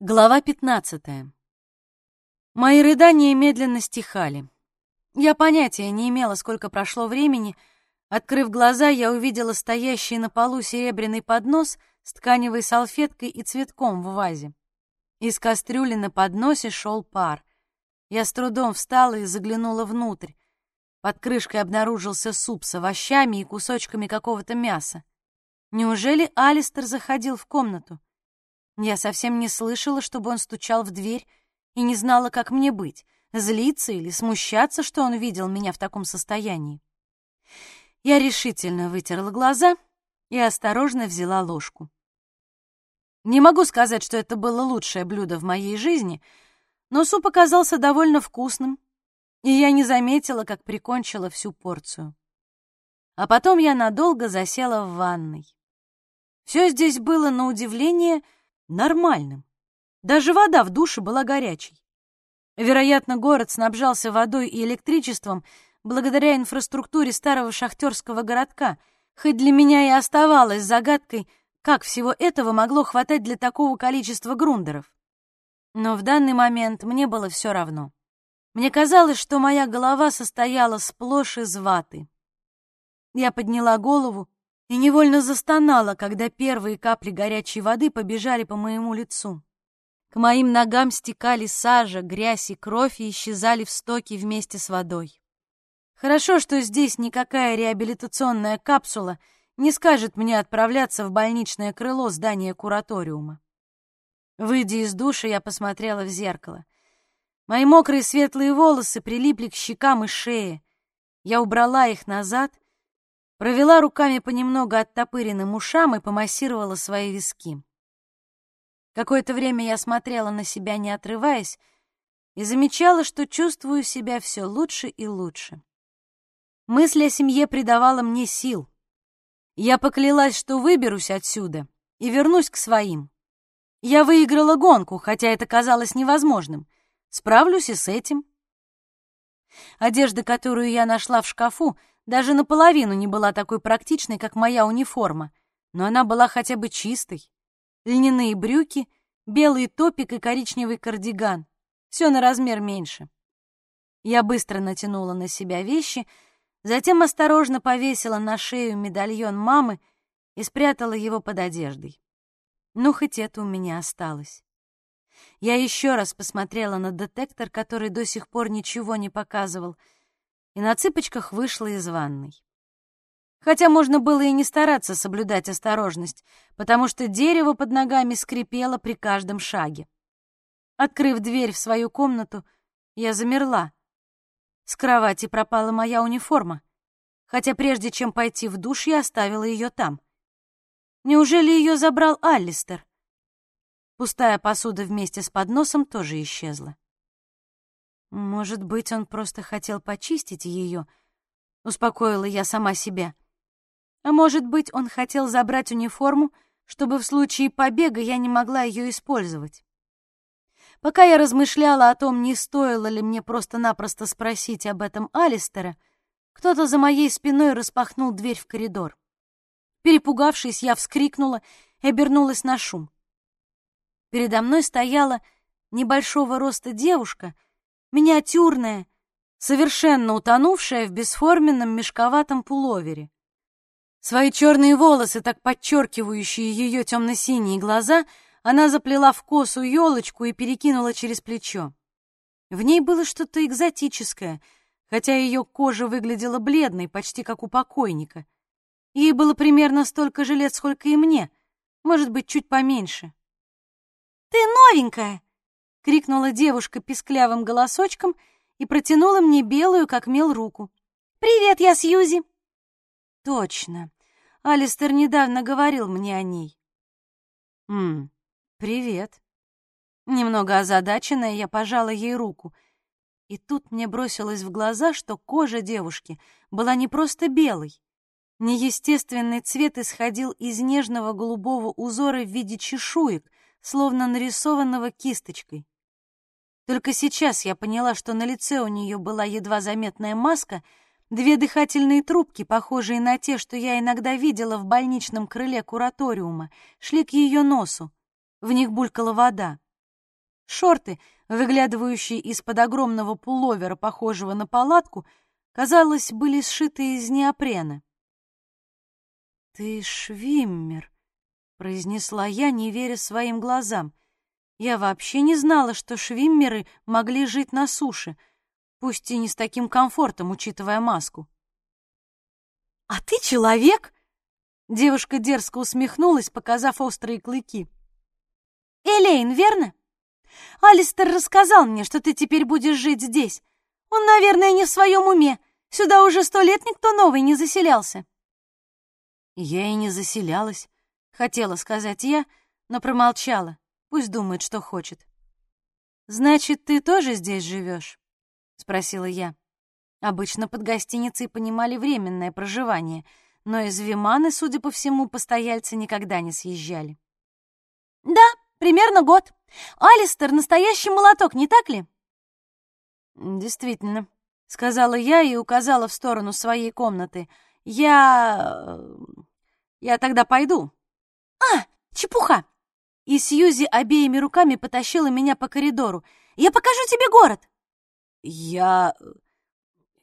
Глава 15. Мои рыдания медленно стихали. Я понятия не имела, сколько прошло времени. Открыв глаза, я увидела стоящий на полу серебряный поднос с тканевой салфеткой и цветком в вазе. Из кастрюли на подносе шел пар. Я с трудом встала и заглянула внутрь. Под крышкой обнаружился суп с овощами и кусочками какого-то мяса. Неужели Алистер заходил в комнату? Я совсем не слышала, чтобы он стучал в дверь, и не знала, как мне быть, злиться или смущаться, что он видел меня в таком состоянии. Я решительно вытерла глаза и осторожно взяла ложку. Не могу сказать, что это было лучшее блюдо в моей жизни, но суп оказался довольно вкусным, и я не заметила, как прикончила всю порцию. А потом я надолго засела в ванной. Все здесь было, на удивление, — нормальным. Даже вода в душе была горячей. Вероятно, город снабжался водой и электричеством благодаря инфраструктуре старого шахтерского городка, хоть для меня и оставалось загадкой, как всего этого могло хватать для такого количества грундеров. Но в данный момент мне было все равно. Мне казалось, что моя голова состояла сплошь из ваты. Я подняла голову и невольно застонала, когда первые капли горячей воды побежали по моему лицу. К моим ногам стекали сажа, грязь и кровь и исчезали в стоке вместе с водой. Хорошо, что здесь никакая реабилитационная капсула не скажет мне отправляться в больничное крыло здания кураториума. Выйдя из душа, я посмотрела в зеркало. Мои мокрые светлые волосы прилипли к щекам и шее. Я убрала их назад — Провела руками по немного оттопыренным ушам и помассировала свои виски. Какое-то время я смотрела на себя, не отрываясь, и замечала, что чувствую себя все лучше и лучше. Мысль о семье придавала мне сил. Я поклялась, что выберусь отсюда и вернусь к своим. Я выиграла гонку, хотя это казалось невозможным. Справлюсь и с этим. Одежда, которую я нашла в шкафу, даже наполовину не была такой практичной, как моя униформа, но она была хотя бы чистой. Льняные брюки, белый топик и коричневый кардиган. Все на размер меньше. Я быстро натянула на себя вещи, затем осторожно повесила на шею медальон мамы и спрятала его под одеждой. Ну, хоть это у меня осталось. Я еще раз посмотрела на детектор, который до сих пор ничего не показывал — и на цыпочках вышла из ванной. Хотя можно было и не стараться соблюдать осторожность, потому что дерево под ногами скрипело при каждом шаге. Открыв дверь в свою комнату, я замерла. С кровати пропала моя униформа, хотя прежде чем пойти в душ, я оставила ее там. Неужели ее забрал Аллистер? Пустая посуда вместе с подносом тоже исчезла. Может быть, он просто хотел почистить ее, успокоила я сама себя. А может быть, он хотел забрать униформу, чтобы в случае побега я не могла ее использовать. Пока я размышляла о том, не стоило ли мне просто-напросто спросить об этом Алистера, кто-то за моей спиной распахнул дверь в коридор. Перепугавшись, я вскрикнула и обернулась на шум. Передо мной стояла небольшого роста девушка — миниатюрная, совершенно утонувшая в бесформенном мешковатом пуловере. Свои черные волосы, так подчеркивающие ее темно-синие глаза, она заплела в косу елочку и перекинула через плечо. В ней было что-то экзотическое, хотя ее кожа выглядела бледной, почти как у покойника. Ей было примерно столько же лет, сколько и мне, может быть, чуть поменьше. «Ты новенькая!» Крикнула девушка писклявым голосочком и протянула мне белую, как мел, руку. «Привет, я Сьюзи!» «Точно. Алистер недавно говорил мне о ней». «Ммм, привет». Немного озадаченная, я пожала ей руку. И тут мне бросилось в глаза, что кожа девушки была не просто белой. Неестественный цвет исходил из нежного голубого узора в виде чешуек, словно нарисованного кисточкой. Только сейчас я поняла, что на лице у нее была едва заметная маска, две дыхательные трубки, похожие на те, что я иногда видела в больничном крыле кураториума, шли к ее носу. В них булькала вода. Шорты, выглядывающие из-под огромного пуловера, похожего на палатку, казалось, были сшиты из неопрена. «Ты швиммер», — произнесла я, не веря своим глазам. Я вообще не знала, что швиммеры могли жить на суше, пусть и не с таким комфортом, учитывая маску. «А ты человек?» Девушка дерзко усмехнулась, показав острые клыки. «Элейн, верно? Алистер рассказал мне, что ты теперь будешь жить здесь. Он, наверное, не в своем уме. Сюда уже сто лет никто новый не заселялся». «Я и не заселялась», — хотела сказать я, но промолчала. Пусть думает, что хочет. «Значит, ты тоже здесь живешь?» — спросила я. Обычно под гостиницей понимали временное проживание — но из Виманы, судя по всему, постояльцы никогда не съезжали. «Да, примерно год. Алистер — настоящий молоток, не так ли?» «Действительно», — сказала я и указала в сторону своей комнаты. «Я... я тогда пойду». «А, чепуха!» И Сьюзи обеими руками потащила меня по коридору. «Я покажу тебе город!» «Я...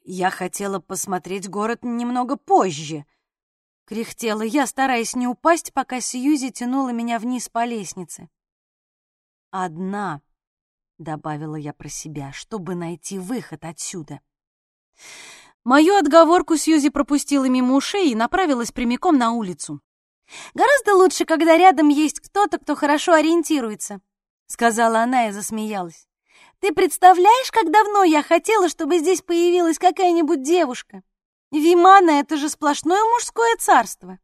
я хотела посмотреть город немного позже», Кряхтела я, стараясь не упасть, пока Сьюзи тянула меня вниз по лестнице. «Одна», — добавила я про себя, чтобы найти выход отсюда. Мою отговорку Сьюзи пропустила мимо ушей и направилась прямиком на улицу. «Гораздо лучше, когда рядом есть кто-то, кто хорошо ориентируется», — сказала она и засмеялась. «Ты представляешь, как давно я хотела, чтобы здесь появилась какая-нибудь девушка?» Вимана — это же сплошное мужское царство.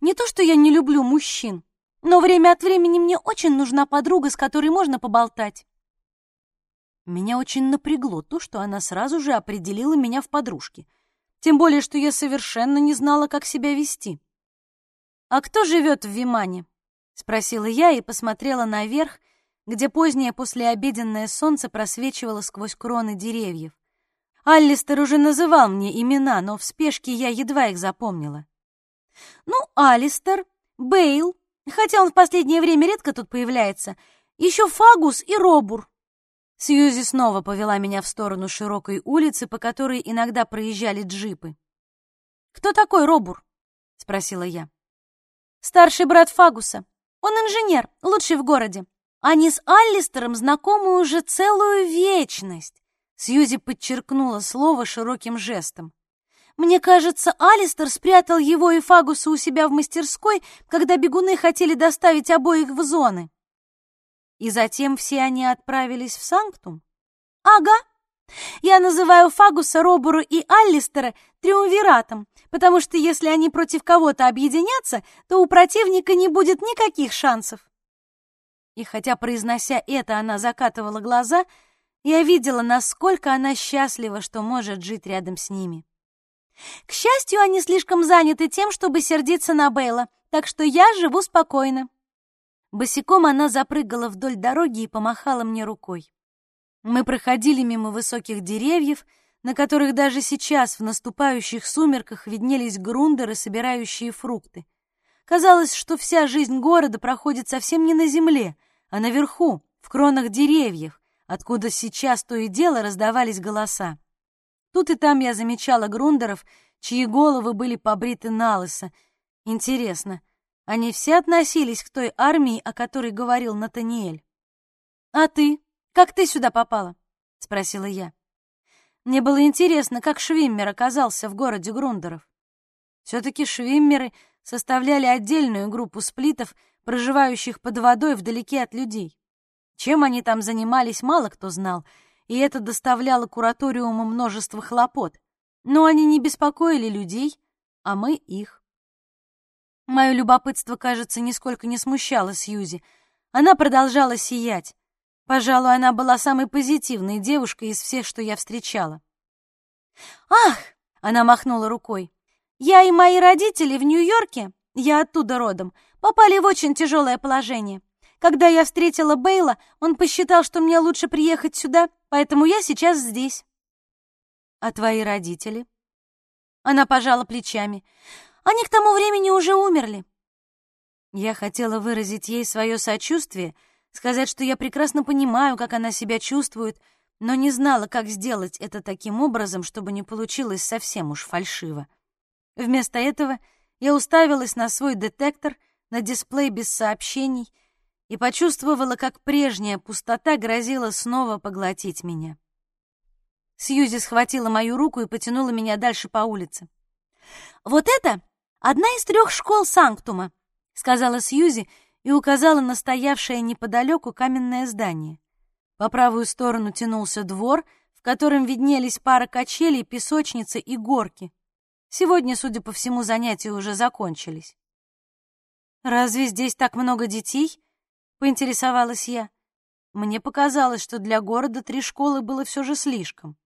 Не то, что я не люблю мужчин, но время от времени мне очень нужна подруга, с которой можно поболтать. Меня очень напрягло то, что она сразу же определила меня в подружке. Тем более, что я совершенно не знала, как себя вести. «А кто живет в Вимане?» — спросила я и посмотрела наверх, где позднее послеобеденное солнце просвечивало сквозь кроны деревьев. Аллистер уже называл мне имена, но в спешке я едва их запомнила. Ну, Алистер, Бейл, хотя он в последнее время редко тут появляется, еще Фагус и Робур. Сьюзи снова повела меня в сторону широкой улицы, по которой иногда проезжали джипы. «Кто такой Робур?» — спросила я. «Старший брат Фагуса. Он инженер, лучший в городе. Они с Аллистером знакомы уже целую вечность. Сьюзи подчеркнула слово широким жестом. «Мне кажется, Алистер спрятал его и Фагуса у себя в мастерской, когда бегуны хотели доставить обоих в зоны». И затем все они отправились в Санктум? «Ага. Я называю Фагуса, Робуру и Аллистера триумвиратом, потому что если они против кого-то объединятся, то у противника не будет никаких шансов». И хотя, произнося это, она закатывала глаза, я видела, насколько она счастлива, что может жить рядом с ними. К счастью, они слишком заняты тем, чтобы сердиться на Бейла, так что я живу спокойно. Босиком она запрыгала вдоль дороги и помахала мне рукой. Мы проходили мимо высоких деревьев, на которых даже сейчас в наступающих сумерках виднелись грундеры, собирающие фрукты. Казалось, что вся жизнь города проходит совсем не на земле, а наверху, в кронах деревьев, откуда сейчас то и дело раздавались голоса. Тут и там я замечала грундеров, чьи головы были побриты на лысо. Интересно, они все относились к той армии, о которой говорил Натаниэль? «А ты? Как ты сюда попала?» — спросила я. Мне было интересно, как Швиммер оказался в городе грундеров. Все-таки Швиммеры составляли отдельную группу сплитов, проживающих под водой вдалеке от людей. Чем они там занимались, мало кто знал, и это доставляло кураториуму множество хлопот. Но они не беспокоили людей, а мы их. Мое любопытство, кажется, нисколько не смущало Сьюзи. Она продолжала сиять. Пожалуй, она была самой позитивной девушкой из всех, что я встречала. «Ах!» — она махнула рукой. «Я и мои родители в Нью-Йорке, я оттуда родом, попали в очень тяжелое положение. Когда я встретила Бейла, он посчитал, что мне лучше приехать сюда, поэтому я сейчас здесь. А твои родители? Она пожала плечами. Они к тому времени уже умерли. Я хотела выразить ей свое сочувствие, сказать, что я прекрасно понимаю, как она себя чувствует, но не знала, как сделать это таким образом, чтобы не получилось совсем уж фальшиво. Вместо этого я уставилась на свой детектор, на дисплей без сообщений и почувствовала, как прежняя пустота грозила снова поглотить меня. Сьюзи схватила мою руку и потянула меня дальше по улице. «Вот это одна из трех школ Санктума», — сказала Сьюзи и указала на стоявшее неподалеку каменное здание. По правую сторону тянулся двор, в котором виднелись пара качелей, песочницы и горки. Сегодня, судя по всему, занятия уже закончились. «Разве здесь так много детей?» — поинтересовалась я. Мне показалось, что для города три школы было все же слишком.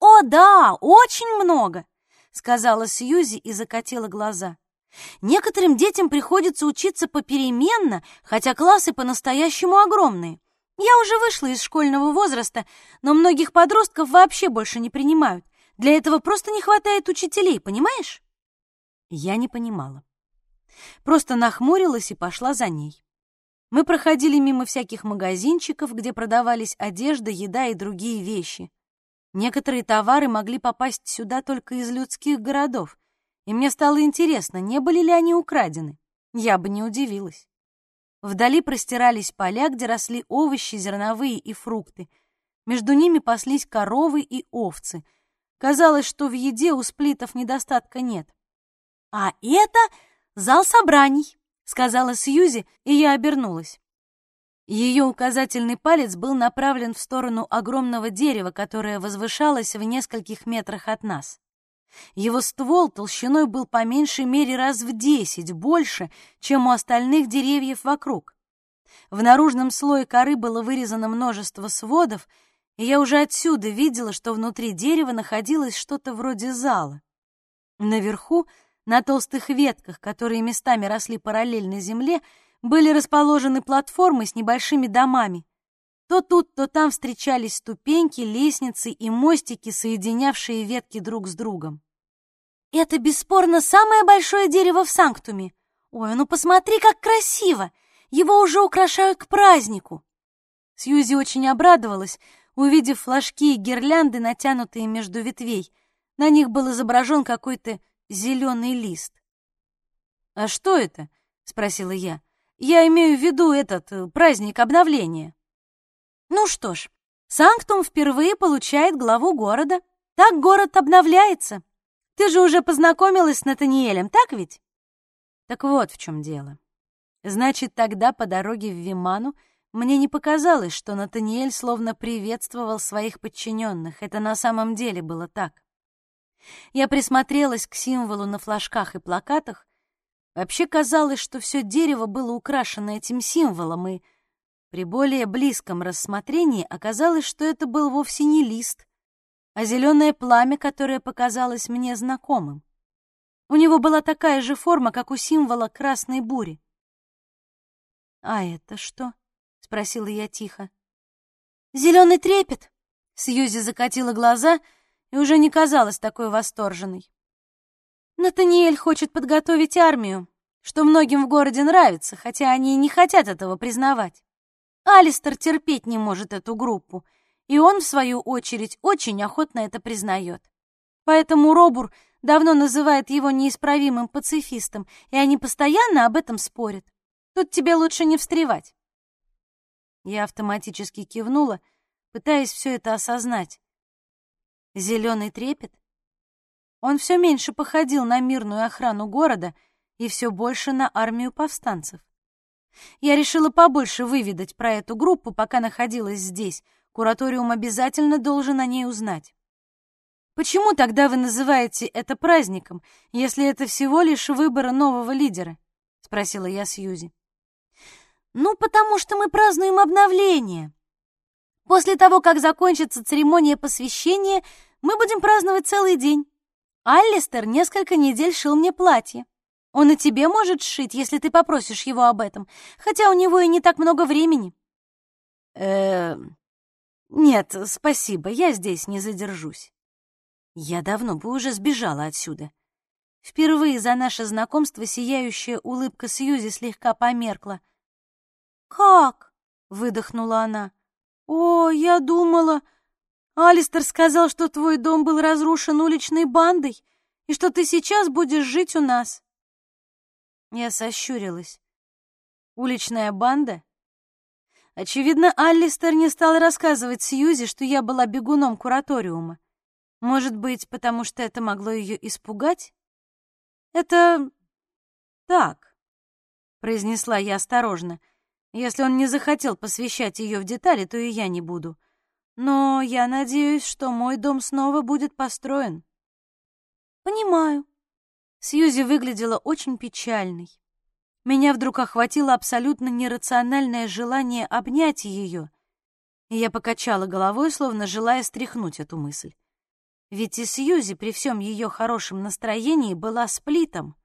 «О, да, очень много!» — сказала Сьюзи и закатила глаза. «Некоторым детям приходится учиться попеременно, хотя классы по-настоящему огромные. Я уже вышла из школьного возраста, но многих подростков вообще больше не принимают. Для этого просто не хватает учителей, понимаешь?» Я не понимала. Просто нахмурилась и пошла за ней. Мы проходили мимо всяких магазинчиков, где продавались одежда, еда и другие вещи. Некоторые товары могли попасть сюда только из людских городов, и мне стало интересно, не были ли они украдены. Я бы не удивилась. Вдали простирались поля, где росли овощи, зерновые и фрукты. Между ними паслись коровы и овцы. Казалось, что в еде у сплитов недостатка нет. «А это зал собраний», — сказала Сьюзи, и я обернулась. Ее указательный палец был направлен в сторону огромного дерева, которое возвышалось в нескольких метрах от нас. Его ствол толщиной был по меньшей мере раз в десять больше, чем у остальных деревьев вокруг. В наружном слое коры было вырезано множество сводов, и я уже отсюда видела, что внутри дерева находилось что-то вроде зала. Наверху, на толстых ветках, которые местами росли параллельно земле, были расположены платформы с небольшими домами. То тут, то там встречались ступеньки, лестницы и мостики, соединявшие ветки друг с другом. «Это, бесспорно, самое большое дерево в Санктуме. Ой, ну посмотри, как красиво! Его уже украшают к празднику!» Сьюзи очень обрадовалась, увидев флажки и гирлянды, натянутые между ветвей. На них был изображен какой-то зеленый лист. «А что это?» — спросила я. Я имею в виду этот э, праздник обновления. Ну что ж, Санктум впервые получает главу города. Так город обновляется. Ты же уже познакомилась с Натаниэлем, так ведь? Так вот в чем дело. Значит, тогда по дороге в Виману мне не показалось, что Натаниэль словно приветствовал своих подчиненных. Это на самом деле было так. Я присмотрелась к символу на флажках и плакатах Вообще казалось, что все дерево было украшено этим символом, и при более близком рассмотрении оказалось, что это был вовсе не лист, а зеленое пламя, которое показалось мне знакомым. У него была такая же форма, как у символа красной бури. «А это что?» — спросила я тихо. «Зеленый трепет!» — Сьюзи закатила глаза и уже не казалась такой восторженной. Натаниэль хочет подготовить армию, что многим в городе нравится, хотя они и не хотят этого признавать. Алистер терпеть не может эту группу, и он, в свою очередь, очень охотно это признает. Поэтому Робур давно называет его неисправимым пацифистом, и они постоянно об этом спорят. Тут тебе лучше не встревать. Я автоматически кивнула, пытаясь все это осознать. Зеленый трепет? Он все меньше походил на мирную охрану города и все больше на армию повстанцев. Я решила побольше выведать про эту группу, пока находилась здесь. Кураториум обязательно должен о ней узнать. Почему тогда вы называете это праздником, если это всего лишь выбор нового лидера? спросила я Сьюзи. Ну, потому что мы празднуем обновление. После того, как закончится церемония посвящения, мы будем праздновать целый день. Аллистер несколько недель шил мне платье. Он и тебе может сшить, если ты попросишь его об этом, хотя у него и не так много времени. Э, нет, спасибо, я здесь не задержусь. Я давно бы уже сбежала отсюда. Впервые за наше знакомство сияющая улыбка Сьюзи слегка померкла. Как? — выдохнула она. «О, я думала... Алистер сказал, что твой дом был разрушен уличной бандой и что ты сейчас будешь жить у нас». Я сощурилась. «Уличная банда?» Очевидно, Аллистер не стал рассказывать Сьюзи, что я была бегуном кураториума. Может быть, потому что это могло ее испугать? «Это так», — произнесла я осторожно. «Если он не захотел посвящать ее в детали, то и я не буду. Но я надеюсь, что мой дом снова будет построен». «Понимаю». Сьюзи выглядела очень печальной. Меня вдруг охватило абсолютно нерациональное желание обнять ее, и я покачала головой, словно желая стряхнуть эту мысль. Ведь и Сьюзи при всем ее хорошем настроении была сплитом.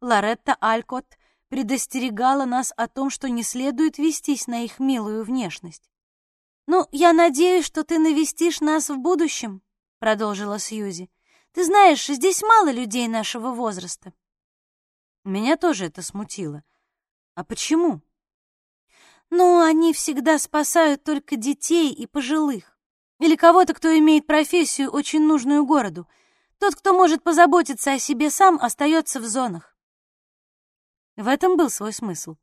Лоретта Алькот предостерегала нас о том, что не следует вестись на их милую внешность. «Ну, я надеюсь, что ты навестишь нас в будущем», — продолжила Сьюзи. «Ты знаешь, здесь мало людей нашего возраста». Меня тоже это смутило. А почему? «Ну, они всегда спасают только детей и пожилых. Или кого-то, кто имеет профессию, очень нужную городу. Тот, кто может позаботиться о себе сам, остается в зонах. В этом был свой смысл.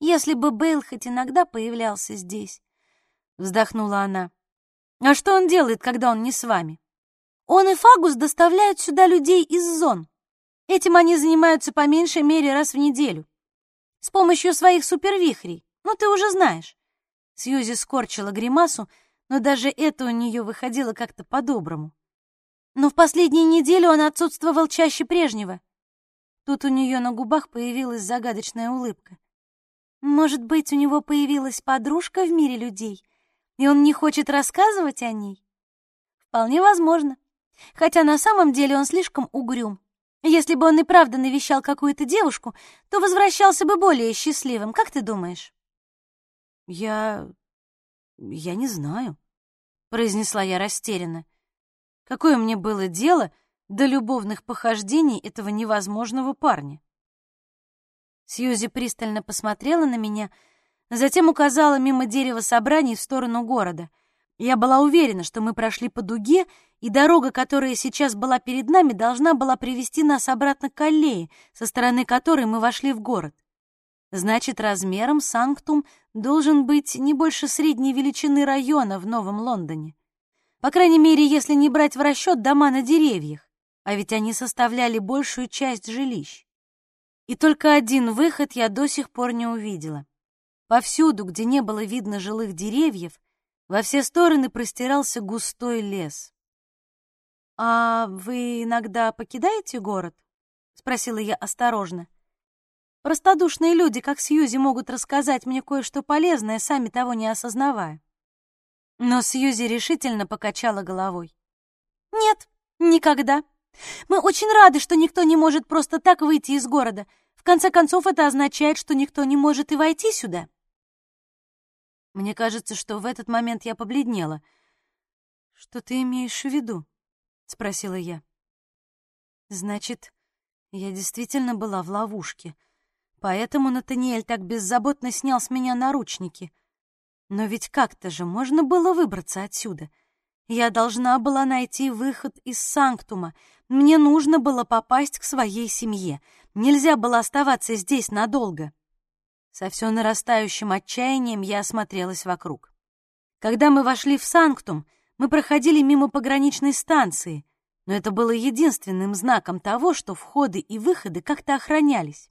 Если бы Бейл хоть иногда появлялся здесь, вздохнула она. А что он делает, когда он не с вами? Он и Фагус доставляют сюда людей из зон. Этим они занимаются по меньшей мере раз в неделю. С помощью своих супервихрей. Ну, ты уже знаешь. Сьюзи скорчила гримасу, но даже это у нее выходило как-то по-доброму. Но в последние недели он отсутствовал чаще прежнего. Тут у нее на губах появилась загадочная улыбка. Может быть, у него появилась подружка в мире людей, и он не хочет рассказывать о ней? Вполне возможно. Хотя на самом деле он слишком угрюм. Если бы он и правда навещал какую-то девушку, то возвращался бы более счастливым, как ты думаешь? Я «Я не знаю», — произнесла я растерянно. «Какое мне было дело до любовных похождений этого невозможного парня?» Сьюзи пристально посмотрела на меня, затем указала мимо дерева собраний в сторону города. Я была уверена, что мы прошли по дуге, и дорога, которая сейчас была перед нами, должна была привести нас обратно к аллее, со стороны которой мы вошли в город. Значит, размером Санктум должен быть не больше средней величины района в Новом Лондоне. По крайней мере, если не брать в расчет дома на деревьях, а ведь они составляли большую часть жилищ. И только один выход я до сих пор не увидела. Повсюду, где не было видно жилых деревьев, во все стороны простирался густой лес. «А вы иногда покидаете город?» — спросила я осторожно. Простодушные люди, как Сьюзи, могут рассказать мне кое-что полезное, сами того не осознавая. Но Сьюзи решительно покачала головой. «Нет, никогда. Мы очень рады, что никто не может просто так выйти из города. В конце концов, это означает, что никто не может и войти сюда». Мне кажется, что в этот момент я побледнела. «Что ты имеешь в виду?» — спросила я. «Значит, я действительно была в ловушке». Поэтому Натаниэль так беззаботно снял с меня наручники. Но ведь как-то же можно было выбраться отсюда. Я должна была найти выход из Санктума. Мне нужно было попасть к своей семье. Нельзя было оставаться здесь надолго. Со все нарастающим отчаянием я осмотрелась вокруг. Когда мы вошли в Санктум, мы проходили мимо пограничной станции, но это было единственным знаком того, что входы и выходы как-то охранялись.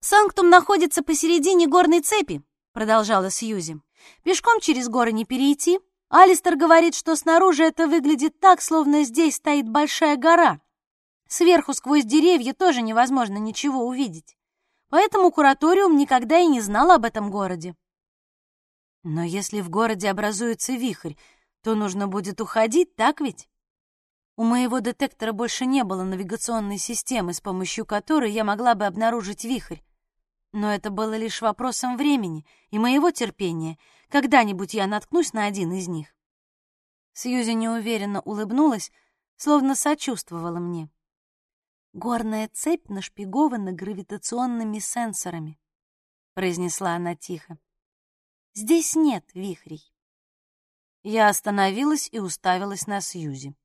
«Санктум находится посередине горной цепи», — продолжала Сьюзи. «Пешком через горы не перейти. Алистер говорит, что снаружи это выглядит так, словно здесь стоит большая гора. Сверху сквозь деревья тоже невозможно ничего увидеть. Поэтому кураториум никогда и не знал об этом городе». «Но если в городе образуется вихрь, то нужно будет уходить, так ведь?» У моего детектора больше не было навигационной системы, с помощью которой я могла бы обнаружить вихрь. Но это было лишь вопросом времени и моего терпения. Когда-нибудь я наткнусь на один из них. Сьюзи неуверенно улыбнулась, словно сочувствовала мне. «Горная цепь нашпигована гравитационными сенсорами», — произнесла она тихо. Здесь нет вихрей. Я остановилась и уставилась на Сьюзи.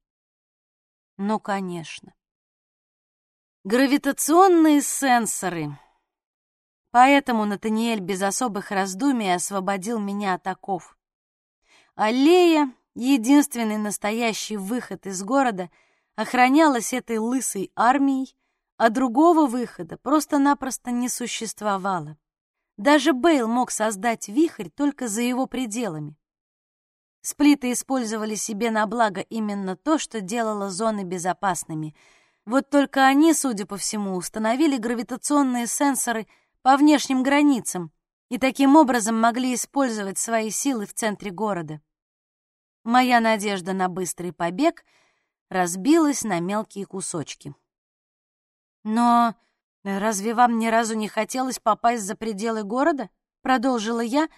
Ну, конечно. Гравитационные сенсоры. Поэтому Натаниэль без особых раздумий освободил меня от оков. Аллея, единственный настоящий выход из города, охранялась этой лысой армией, а другого выхода просто-напросто не существовало. Даже Бейл мог создать вихрь только за его пределами. Сплиты использовали себе на благо именно то, что делало зоны безопасными. Вот только они, судя по всему, установили гравитационные сенсоры по внешним границам и таким образом могли использовать свои силы в центре города. Моя надежда на быстрый побег разбилась на мелкие кусочки. Но разве вам ни разу не хотелось попасть за пределы города? Продолжила я,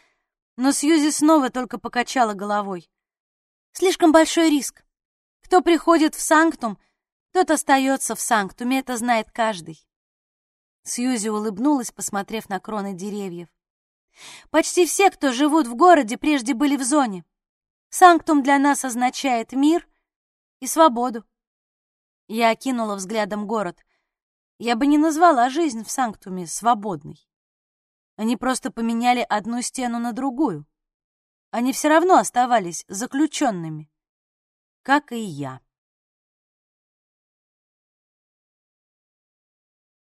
но Сьюзи снова только покачала головой. Слишком большой риск. Кто приходит в Санктум, тот остается в Санктуме, это знает каждый. Сьюзи улыбнулась, посмотрев на кроны деревьев. Почти все, кто живут в городе, прежде были в зоне. Санктум для нас означает мир и свободу. Я окинула взглядом город. Я бы не назвала жизнь в Санктуме свободной. Они просто поменяли одну стену на другую. Они все равно оставались заключенными, как и я.